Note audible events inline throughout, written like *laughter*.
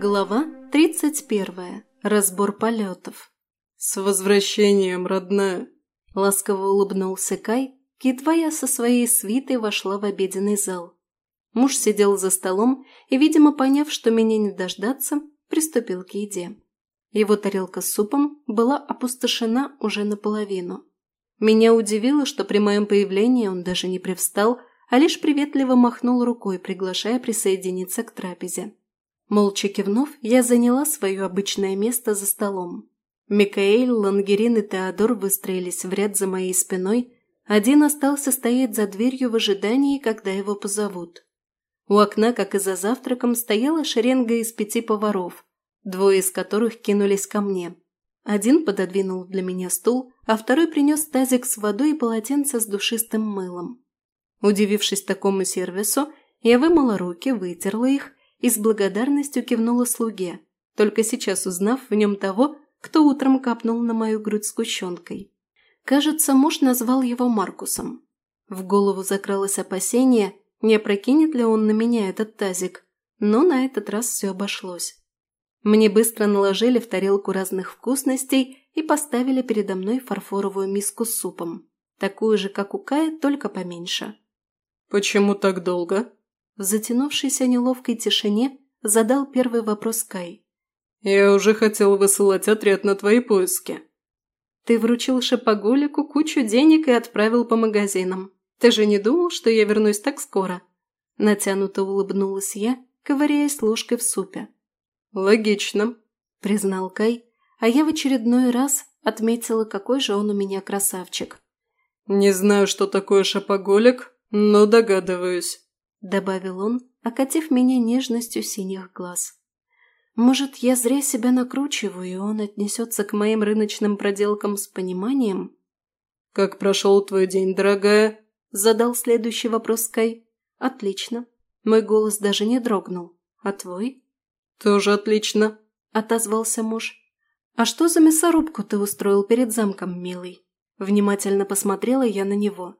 Глава 31. Разбор полетов. «С возвращением, родная!» Ласково улыбнулся Кай, едва я со своей свитой вошла в обеденный зал. Муж сидел за столом и, видимо, поняв, что меня не дождаться, приступил к еде. Его тарелка с супом была опустошена уже наполовину. Меня удивило, что при моем появлении он даже не привстал, а лишь приветливо махнул рукой, приглашая присоединиться к трапезе. Молча кивнув, я заняла свое обычное место за столом. Микаэль, Лангерин и Теодор выстроились в ряд за моей спиной, один остался стоять за дверью в ожидании, когда его позовут. У окна, как и за завтраком, стояла шеренга из пяти поваров, двое из которых кинулись ко мне. Один пододвинул для меня стул, а второй принес тазик с водой и полотенце с душистым мылом. Удивившись такому сервису, я вымыла руки, вытерла их и с благодарностью кивнула слуге, только сейчас узнав в нем того, кто утром капнул на мою грудь сгущенкой. Кажется, муж назвал его Маркусом. В голову закралось опасение, не опрокинет ли он на меня этот тазик, но на этот раз все обошлось. Мне быстро наложили в тарелку разных вкусностей и поставили передо мной фарфоровую миску с супом, такую же, как у Кая, только поменьше. «Почему так долго?» В затянувшейся неловкой тишине задал первый вопрос Кай. «Я уже хотел высылать отряд на твои поиски». «Ты вручил шапоголику кучу денег и отправил по магазинам. Ты же не думал, что я вернусь так скоро?» Натянуто улыбнулась я, ковыряясь ложкой в супе. «Логично», – признал Кай, а я в очередной раз отметила, какой же он у меня красавчик. «Не знаю, что такое шапоголик, но догадываюсь». – добавил он, окатив меня нежностью синих глаз. «Может, я зря себя накручиваю, и он отнесется к моим рыночным проделкам с пониманием?» «Как прошел твой день, дорогая?» – задал следующий вопрос Кай. «Отлично. Мой голос даже не дрогнул. А твой?» «Тоже отлично», – отозвался муж. «А что за мясорубку ты устроил перед замком, милый?» Внимательно посмотрела я на него.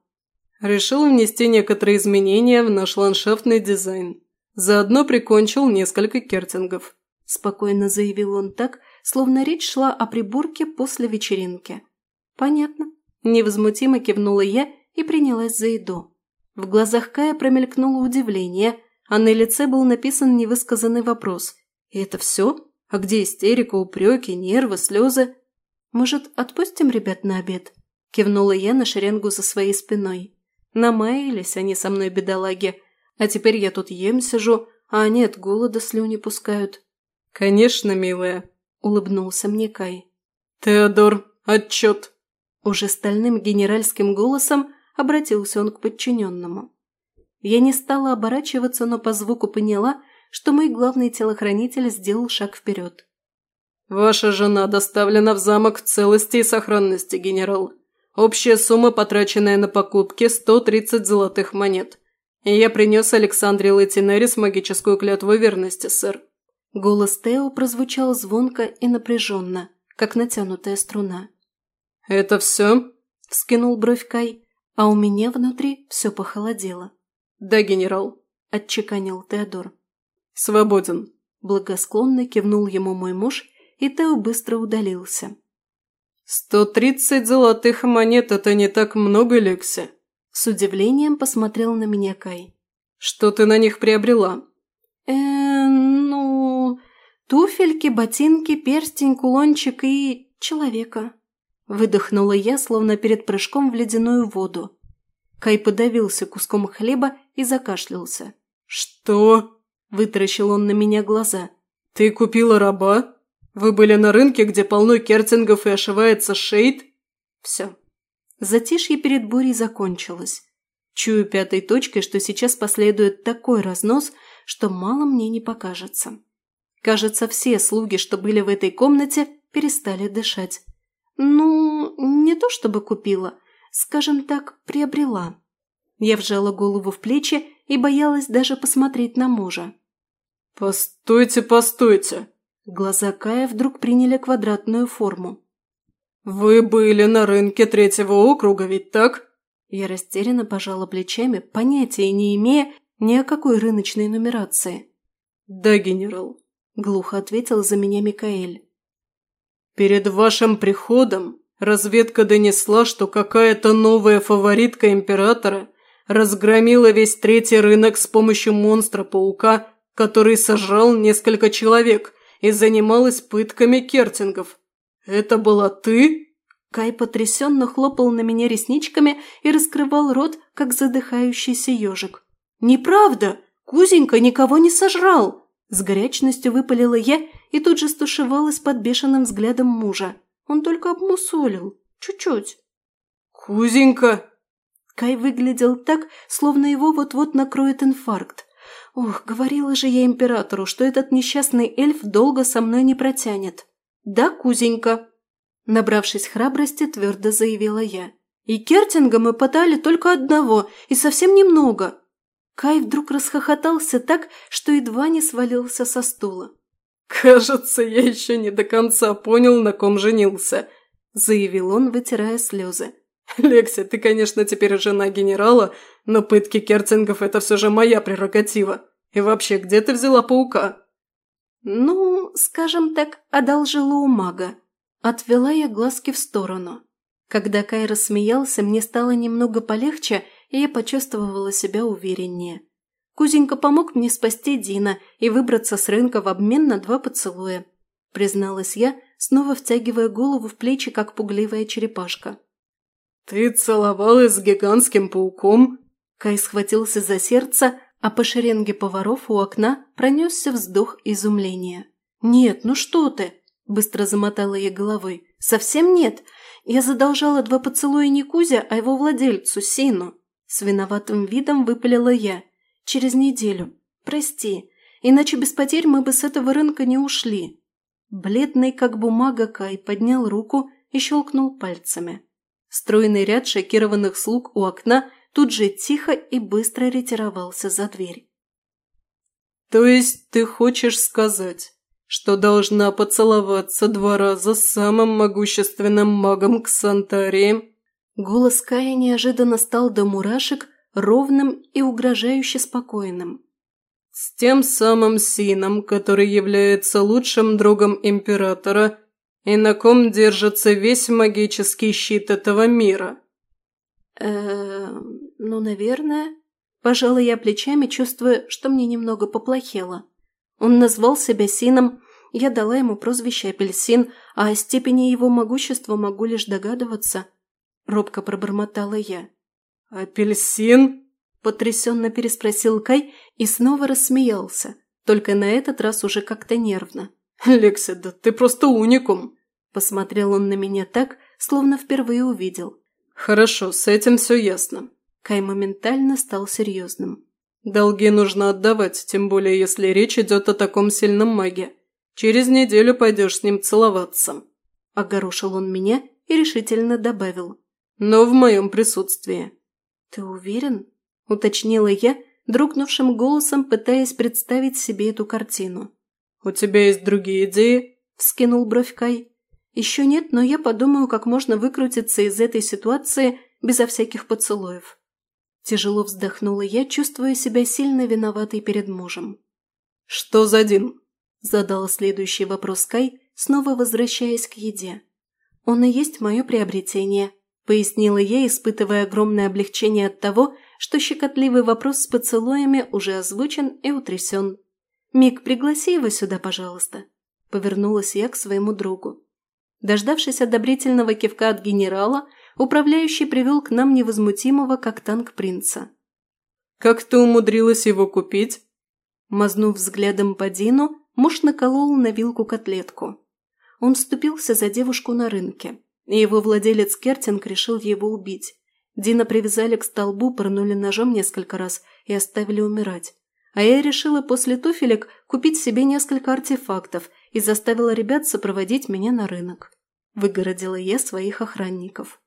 Решил внести некоторые изменения в наш ландшафтный дизайн. Заодно прикончил несколько кертингов. Спокойно заявил он так, словно речь шла о приборке после вечеринки. Понятно. Невозмутимо кивнула я и принялась за еду. В глазах Кая промелькнуло удивление, а на лице был написан невысказанный вопрос. «И это все? А где истерика, упреки, нервы, слезы?» «Может, отпустим ребят на обед?» Кивнула я на шеренгу за своей спиной. Намаялись они со мной, бедолаги. А теперь я тут ем сижу, а они от голода слюни пускают. «Конечно, милая», – улыбнулся мне Кай. «Теодор, отчет!» Уже стальным генеральским голосом обратился он к подчиненному. Я не стала оборачиваться, но по звуку поняла, что мой главный телохранитель сделал шаг вперед. «Ваша жена доставлена в замок в целости и сохранности, генерал. Общая сумма, потраченная на покупки, 130 золотых монет. И я принес Александре Латинерис магическую клятву верности, сэр». Голос Тео прозвучал звонко и напряженно, как натянутая струна. «Это все?» – вскинул бровь Кай, а у меня внутри все похолодело. «Да, генерал», – отчеканил Теодор. «Свободен», – благосклонно кивнул ему мой муж, и Тео быстро удалился. «Сто тридцать золотых монет – это не так много, Лекси?» С удивлением посмотрел на меня Кай. «Что ты на них приобрела?» э ну... Туфельки, ботинки, перстень, кулончик и... человека». Выдохнула я, словно перед прыжком в ледяную воду. Кай подавился куском хлеба и закашлялся. «Что?» – вытаращил он на меня глаза. «Ты купила раба?» Вы были на рынке, где полно кертингов и ошивается шейд?» Все. Затишье перед бурей закончилось. Чую пятой точкой, что сейчас последует такой разнос, что мало мне не покажется. Кажется, все слуги, что были в этой комнате, перестали дышать. Ну, не то чтобы купила, скажем так, приобрела. Я вжала голову в плечи и боялась даже посмотреть на мужа. «Постойте, постойте!» Глаза Кая вдруг приняли квадратную форму. «Вы были на рынке третьего округа, ведь так?» Я растерянно пожала плечами, понятия не имея ни о какой рыночной нумерации. «Да, генерал». глухо ответил за меня Микаэль. «Перед вашим приходом разведка донесла, что какая-то новая фаворитка императора разгромила весь третий рынок с помощью монстра-паука, который сожрал несколько человек и занималась пытками кертингов. Это была ты?» Кай потрясенно хлопал на меня ресничками и раскрывал рот, как задыхающийся ежик. «Неправда! Кузенька никого не сожрал!» С горячностью выпалила я и тут же стушевалась под бешеным взглядом мужа. Он только обмусолил. Чуть-чуть. «Кузенька!» Кай выглядел так, словно его вот-вот накроет инфаркт. Ох, говорила же я императору, что этот несчастный эльф долго со мной не протянет. «Да, кузенька!» Набравшись храбрости, твердо заявила я. «И Кертинга мы пытали только одного, и совсем немного. Кай вдруг расхохотался так, что едва не свалился со стула. «Кажется, я еще не до конца понял, на ком женился», – заявил он, вытирая слезы. *laughs* «Лекси, ты, конечно, теперь жена генерала, но пытки керцингов – это все же моя прерогатива. И вообще, где ты взяла паука?» «Ну, скажем так, одолжила у мага». Отвела я глазки в сторону. Когда Кай рассмеялся, мне стало немного полегче – и я почувствовала себя увереннее. Кузенька помог мне спасти Дина и выбраться с рынка в обмен на два поцелуя. Призналась я, снова втягивая голову в плечи, как пугливая черепашка. «Ты целовалась с гигантским пауком?» Кай схватился за сердце, а по шеренге поваров у окна пронесся вздох изумления. «Нет, ну что ты!» – быстро замотала я головой. «Совсем нет. Я задолжала два поцелуя не Кузя, а его владельцу, Сину. С виноватым видом выпалила я. «Через неделю. Прости. Иначе без потерь мы бы с этого рынка не ушли». Бледный, как бумага, Кай поднял руку и щелкнул пальцами. Стройный ряд шокированных слуг у окна тут же тихо и быстро ретировался за дверь. «То есть ты хочешь сказать, что должна поцеловаться два раза с самым могущественным магом Ксантарием Голос Кая неожиданно стал до мурашек ровным и угрожающе спокойным. «С тем самым Сином, который является лучшим другом Императора и на ком держится весь магический щит этого мира». «Эм, ну, наверное...» Пожала я плечами, чувствуя, что мне немного поплохело. Он назвал себя Сином, я дала ему прозвище Апельсин, а о степени его могущества могу лишь догадываться – робко пробормотала я. «Апельсин?» – потрясенно переспросил Кай и снова рассмеялся, только на этот раз уже как-то нервно. «Лекси, да ты просто уникум!» Посмотрел он на меня так, словно впервые увидел. «Хорошо, с этим все ясно». Кай моментально стал серьезным. «Долги нужно отдавать, тем более если речь идет о таком сильном маге. Через неделю пойдешь с ним целоваться». Огорошил он меня и решительно добавил но в моем присутствии». «Ты уверен?» – уточнила я, дрогнувшим голосом, пытаясь представить себе эту картину. «У тебя есть другие идеи?» – вскинул бровь Кай. «Еще нет, но я подумаю, как можно выкрутиться из этой ситуации безо всяких поцелуев». Тяжело вздохнула я, чувствуя себя сильно виноватой перед мужем. «Что за Дин?» – задал следующий вопрос Кай, снова возвращаясь к еде. «Он и есть мое приобретение», пояснила я, испытывая огромное облегчение от того, что щекотливый вопрос с поцелуями уже озвучен и утрясен. «Мик, пригласи его сюда, пожалуйста», – повернулась я к своему другу. Дождавшись одобрительного кивка от генерала, управляющий привел к нам невозмутимого, как танк принца. «Как ты умудрилась его купить?» Мазнув взглядом по Дину, муж наколол на вилку котлетку. Он вступился за девушку на рынке и его владелец Кертинг решил его убить. Дина привязали к столбу, пырнули ножом несколько раз и оставили умирать. А я решила после туфелек купить себе несколько артефактов и заставила ребят сопроводить меня на рынок. Выгородила я своих охранников.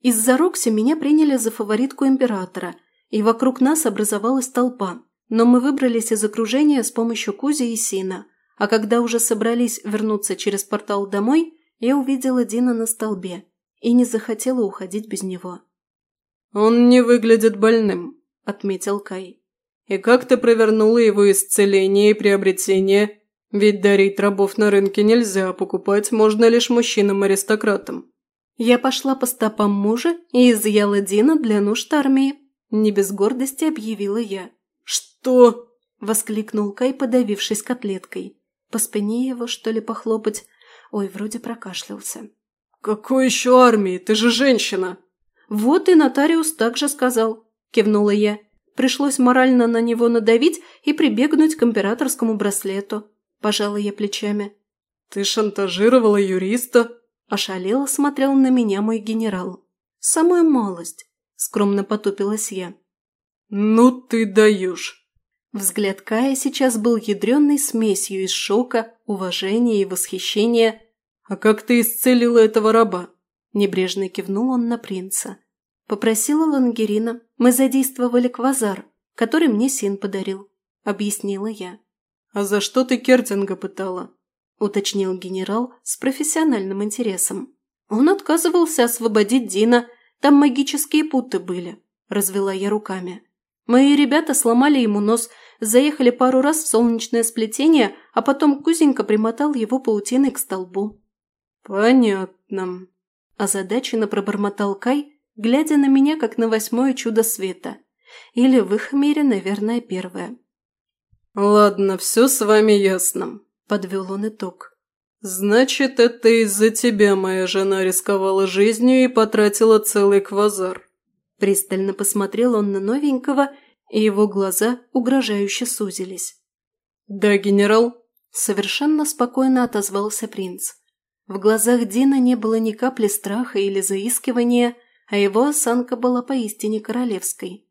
Из-за Рокси меня приняли за фаворитку императора, и вокруг нас образовалась толпа. Но мы выбрались из окружения с помощью Кузи и Сина, а когда уже собрались вернуться через портал домой – я увидела Дина на столбе и не захотела уходить без него. «Он не выглядит больным», – отметил Кай. «И как ты провернула его исцеление и приобретение? Ведь дарить рабов на рынке нельзя, а покупать можно лишь мужчинам-аристократам. Я пошла по стопам мужа и изъяла Дина для нужд армии. Не без гордости объявила я. «Что?» – воскликнул Кай, подавившись котлеткой. По спине его, что ли, похлопать? Ой, вроде прокашлялся. «Какой еще армии? Ты же женщина!» «Вот и нотариус также сказал», – кивнула я. Пришлось морально на него надавить и прибегнуть к императорскому браслету. Пожала я плечами. «Ты шантажировала юриста?» Ошалело смотрел на меня мой генерал. «Самую малость», – скромно потупилась я. «Ну ты даешь!» Взгляд Кая сейчас был ядреной смесью из шока, уважения и восхищения. «А как ты исцелила этого раба?» Небрежно кивнул он на принца. Попросила Лангерина. Мы задействовали квазар, который мне Син подарил. Объяснила я. «А за что ты Кертинга пытала?» Уточнил генерал с профессиональным интересом. Он отказывался освободить Дина. Там магические путы были. Развела я руками. Мои ребята сломали ему нос, заехали пару раз в солнечное сплетение, а потом Кузенька примотал его паутиной к столбу. «Понятно», – озадаченно пробормотал Кай, глядя на меня, как на восьмое чудо света. Или в их мире, наверное, первое. «Ладно, все с вами ясно», – подвел он итог. «Значит, это из-за тебя моя жена рисковала жизнью и потратила целый квазар». Пристально посмотрел он на новенького, и его глаза угрожающе сузились. «Да, генерал», – совершенно спокойно отозвался принц. В глазах Дина не было ни капли страха или заискивания – а его осанка была поистине королевской.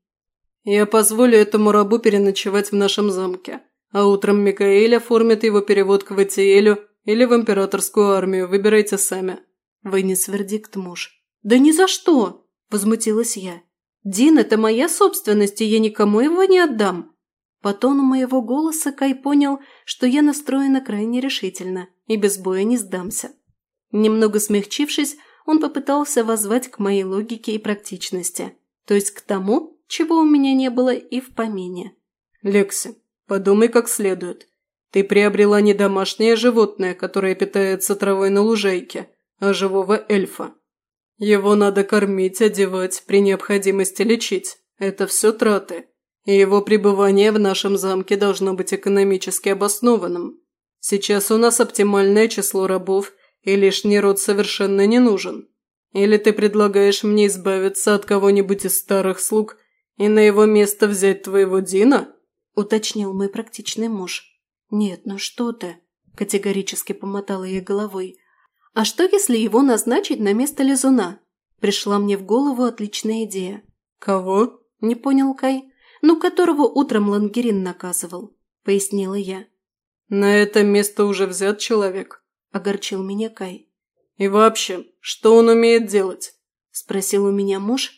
«Я позволю этому рабу переночевать в нашем замке, а утром Микаэль оформит его перевод к Ватиэлю или в императорскую армию, выбирайте сами», – вынес вердикт муж. «Да ни за что!» – возмутилась я. «Дин – это моя собственность, и я никому его не отдам». По тону моего голоса Кай понял, что я настроена крайне решительно и без боя не сдамся. Немного смягчившись, он попытался воззвать к моей логике и практичности, то есть к тому, чего у меня не было и в помине. «Лекси, подумай как следует. Ты приобрела не домашнее животное, которое питается травой на лужайке, а живого эльфа. Его надо кормить, одевать, при необходимости лечить. Это все траты. И его пребывание в нашем замке должно быть экономически обоснованным. Сейчас у нас оптимальное число рабов и лишний род совершенно не нужен. Или ты предлагаешь мне избавиться от кого-нибудь из старых слуг и на его место взять твоего Дина?» – уточнил мой практичный муж. «Нет, ну что ты?» – категорически помотала я головой. «А что, если его назначить на место лизуна?» Пришла мне в голову отличная идея. «Кого?» – не понял Кай. «Ну, которого утром Лангерин наказывал», – пояснила я. «На это место уже взят человек», – огорчил меня Кай. «И вообще, что он умеет делать?» – спросил у меня муж,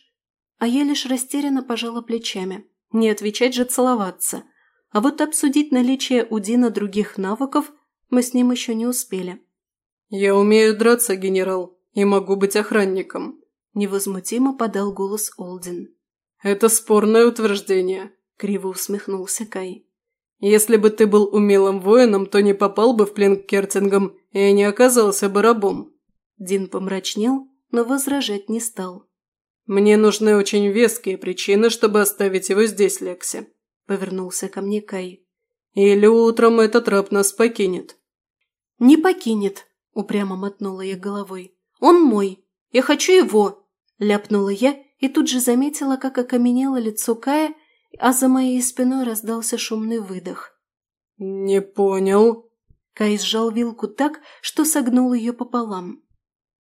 а я лишь растерянно пожала плечами. Не отвечать же целоваться. А вот обсудить наличие у Дина других навыков мы с ним еще не успели. «Я умею драться, генерал, и могу быть охранником», – невозмутимо подал голос Олдин. «Это спорное утверждение», – криво усмехнулся Кай. Если бы ты был умелым воином, то не попал бы в плен к Кертингам и не оказался бы рабом». Дин помрачнел, но возражать не стал. «Мне нужны очень веские причины, чтобы оставить его здесь, Лекси», – повернулся ко мне Кай. «Или утром этот раб нас покинет». «Не покинет», – упрямо мотнула я головой. «Он мой. Я хочу его», – ляпнула я и тут же заметила, как окаменело лицо Кая а за моей спиной раздался шумный выдох. «Не понял». Кай сжал вилку так, что согнул ее пополам.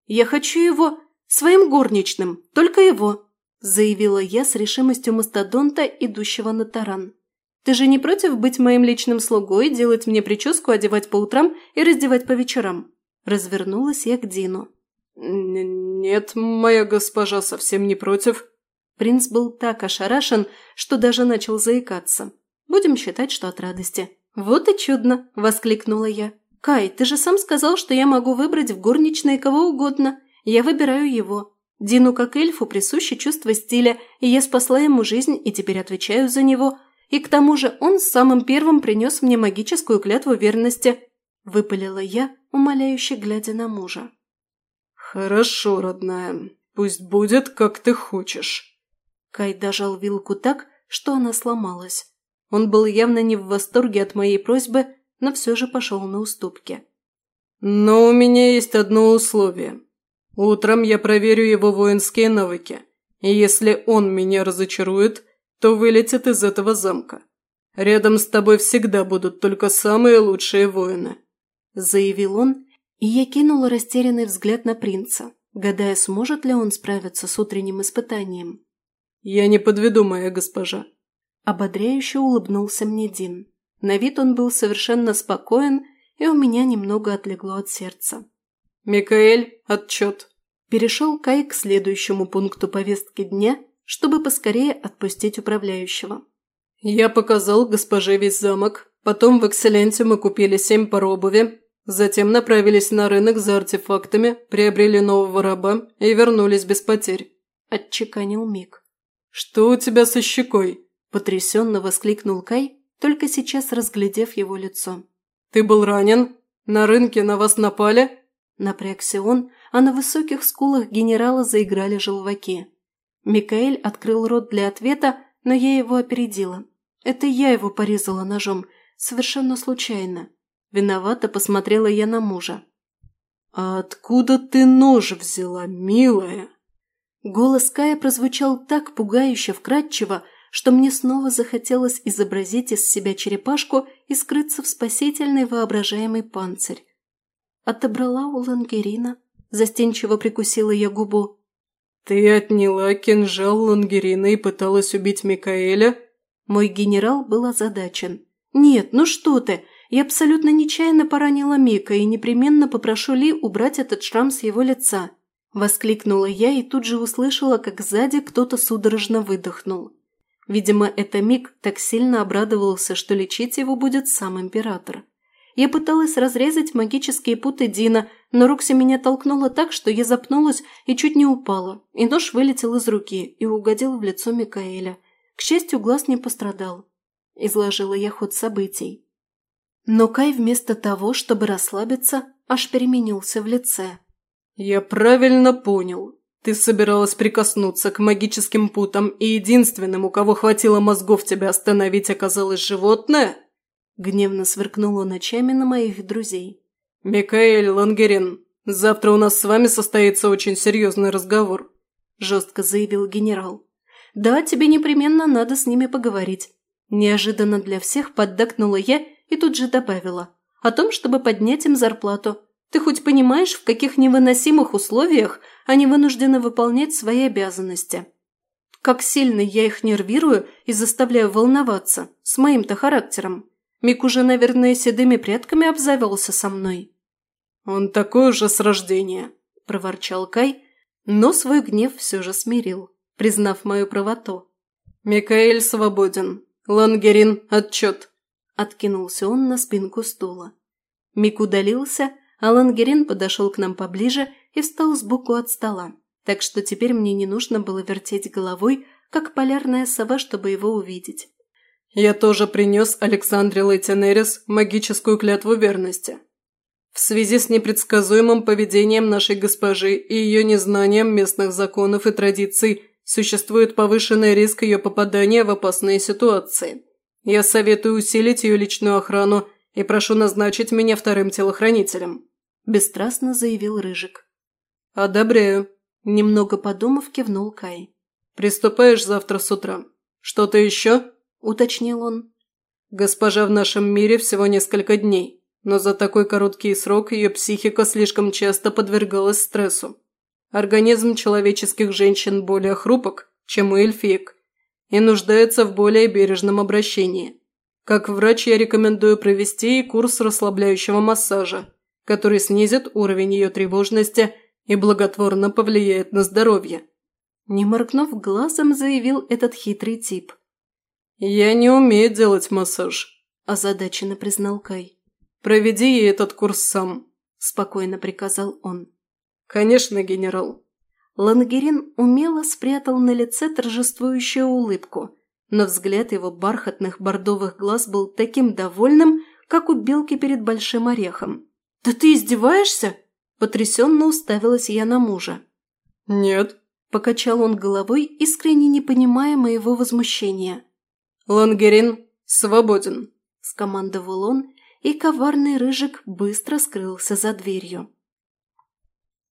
«Я хочу его своим горничным, только его», заявила я с решимостью мастодонта, идущего на таран. «Ты же не против быть моим личным слугой, делать мне прическу, одевать по утрам и раздевать по вечерам?» Развернулась я к Дину. «Нет, моя госпожа совсем не против», Принц был так ошарашен, что даже начал заикаться. Будем считать, что от радости. «Вот и чудно!» – воскликнула я. «Кай, ты же сам сказал, что я могу выбрать в горничной кого угодно. Я выбираю его. Дину, как эльфу, присуще чувство стиля, и я спасла ему жизнь и теперь отвечаю за него. И к тому же он самым первым принес мне магическую клятву верности. выпалила я, умоляюще глядя на мужа. «Хорошо, родная, пусть будет, как ты хочешь». Кай дожал вилку так, что она сломалась. Он был явно не в восторге от моей просьбы, но все же пошел на уступки. «Но у меня есть одно условие. Утром я проверю его воинские навыки, и если он меня разочарует, то вылетит из этого замка. Рядом с тобой всегда будут только самые лучшие воины», – заявил он, и я кинула растерянный взгляд на принца, гадая, сможет ли он справиться с утренним испытанием. «Я не подведу, моя госпожа», – ободряюще улыбнулся мне Дин. На вид он был совершенно спокоен, и у меня немного отлегло от сердца. «Микаэль, отчет!» Перешел Кай к следующему пункту повестки дня, чтобы поскорее отпустить управляющего. «Я показал госпоже весь замок. Потом в Экселленте мы купили семь пар обуви. Затем направились на рынок за артефактами, приобрели нового раба и вернулись без потерь», – отчеканил Мик. «Что у тебя со щекой?» – потрясенно воскликнул Кай, только сейчас разглядев его лицо. «Ты был ранен? На рынке на вас напали?» Напрягся он, а на высоких скулах генерала заиграли желваки. Микаэль открыл рот для ответа, но я его опередила. Это я его порезала ножом, совершенно случайно. Виновато посмотрела я на мужа. «А откуда ты нож взяла, милая?» Голос Кая прозвучал так пугающе вкрадчиво, что мне снова захотелось изобразить из себя черепашку и скрыться в спасительный воображаемый панцирь. Отобрала у Лангерина, застенчиво прикусила я губу. «Ты отняла кинжал Лангерина и пыталась убить Микаэля?» Мой генерал был озадачен. «Нет, ну что ты! Я абсолютно нечаянно поранила Мика и непременно попрошу Ли убрать этот шрам с его лица!» Воскликнула я и тут же услышала, как сзади кто-то судорожно выдохнул. Видимо, это Мик так сильно обрадовался, что лечить его будет сам император. Я пыталась разрезать магические путы Дина, но Рокси меня толкнула так, что я запнулась и чуть не упала, и нож вылетел из руки и угодил в лицо Микаэля. К счастью, глаз не пострадал. Изложила я ход событий. Но Кай вместо того, чтобы расслабиться, аж переменился в лице. «Я правильно понял. Ты собиралась прикоснуться к магическим путам, и единственным, у кого хватило мозгов тебя остановить, оказалось животное?» Гневно сверкнуло ночами на моих друзей. «Микаэль Лангерин, завтра у нас с вами состоится очень серьезный разговор», – жестко заявил генерал. «Да, тебе непременно надо с ними поговорить». Неожиданно для всех поддакнула я и тут же добавила. О том, чтобы поднять им зарплату. Ты хоть понимаешь, в каких невыносимых условиях они вынуждены выполнять свои обязанности? Как сильно я их нервирую и заставляю волноваться, с моим-то характером. Мик уже, наверное, седыми предками обзавелся со мной». «Он такой уже с рождения», – проворчал Кай, но свой гнев все же смирил, признав мою правоту. «Микаэль свободен. Лангерин, отчет!» Откинулся он на спинку стула. Мик удалился, а Лангерин подошел к нам поближе и встал сбоку от стола, так что теперь мне не нужно было вертеть головой, как полярная сова, чтобы его увидеть. Я тоже принес Александре Лейтенерис магическую клятву верности. В связи с непредсказуемым поведением нашей госпожи и ее незнанием местных законов и традиций существует повышенный риск ее попадания в опасные ситуации. Я советую усилить ее личную охрану и прошу назначить меня вторым телохранителем», – бесстрастно заявил Рыжик. «Одобряю», – немного подумав, кивнул Кай. «Приступаешь завтра с утра. Что-то еще?» – уточнил он. «Госпожа в нашем мире всего несколько дней, но за такой короткий срок ее психика слишком часто подвергалась стрессу. Организм человеческих женщин более хрупок, чем у эльфиек, и нуждается в более бережном обращении. Как врач я рекомендую провести ей курс расслабляющего массажа, который снизит уровень ее тревожности и благотворно повлияет на здоровье». Не моргнув глазом, заявил этот хитрый тип. «Я не умею делать массаж», – озадаченно признал Кай. «Проведи ей этот курс сам», – спокойно приказал он. «Конечно, генерал». Лангерин умело спрятал на лице торжествующую улыбку, но взгляд его бархатных бордовых глаз был таким довольным, как у белки перед большим орехом. «Да ты издеваешься?» – потрясенно уставилась я на мужа. «Нет», – покачал он головой, искренне не понимая моего возмущения. «Лангерин свободен», – скомандовал он, и коварный рыжик быстро скрылся за дверью.